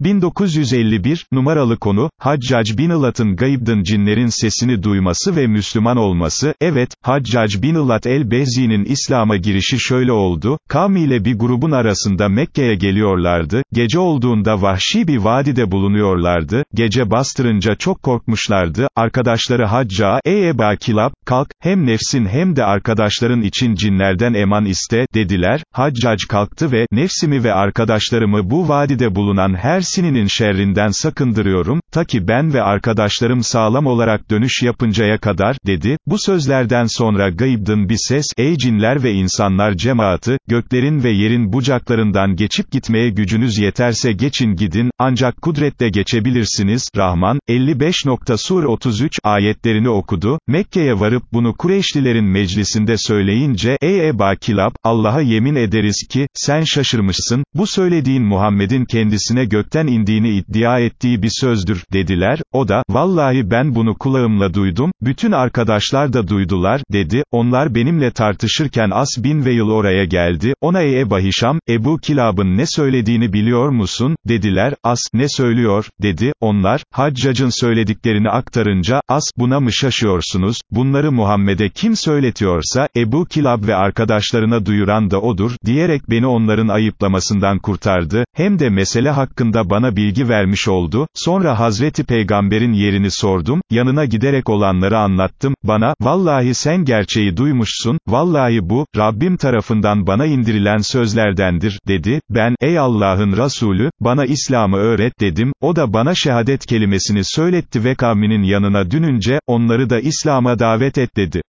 1951, numaralı konu, Haccac bin Ilat'ın gayıbdın cinlerin sesini duyması ve Müslüman olması, evet, Haccac bin Ilat el-Behzi'nin İslam'a girişi şöyle oldu, kavmiyle bir grubun arasında Mekke'ye geliyorlardı, gece olduğunda vahşi bir vadide bulunuyorlardı, gece bastırınca çok korkmuşlardı, arkadaşları Hacca, ey Eba Kilab, kalk, hem nefsin hem de arkadaşların için cinlerden eman iste, dediler, Haccac kalktı ve, nefsimi ve arkadaşlarımı bu vadide bulunan her sininin şerrinden sakındırıyorum, ta ki ben ve arkadaşlarım sağlam olarak dönüş yapıncaya kadar, dedi, bu sözlerden sonra gayıbdın bir ses, ey cinler ve insanlar cemaati, göklerin ve yerin bucaklarından geçip gitmeye gücünüz yeterse geçin gidin, ancak kudretle geçebilirsiniz, Rahman, 55. Sur 33 ayetlerini okudu, Mekke'ye varıp bunu Kureyşlilerin meclisinde söyleyince, ey Eba Kilab, Allah'a yemin ederiz ki, sen şaşırmışsın, bu söylediğin Muhammed'in kendisine gökten indiğini iddia ettiği bir sözdür, dediler, o da, vallahi ben bunu kulağımla duydum, bütün arkadaşlar da duydular, dedi, onlar benimle tartışırken As bin Veil oraya geldi, ona ey Eba Hişam, Ebu Kilab'ın ne söylediğini biliyor musun, dediler, As, ne söylüyor, dedi, onlar, Haccac'ın söylediklerini aktarınca, As, buna mı şaşıyorsunuz, bunları Muhammed'e kim söyletiyorsa, Ebu Kilab ve arkadaşlarına duyuran da odur, diyerek beni onların ayıplamasından kurtardı, hem de mesele hakkında bana bilgi vermiş oldu, sonra Hazreti Peygamber'in yerini sordum, yanına giderek olanları anlattım, bana, vallahi sen gerçeği duymuşsun, vallahi bu, Rabbim tarafından bana indirilen sözlerdendir, dedi, ben, ey Allah'ın Resulü, bana İslam'ı öğret dedim, o da bana şehadet kelimesini söyletti ve kavminin yanına dününce, onları da İslam'a davet et dedi.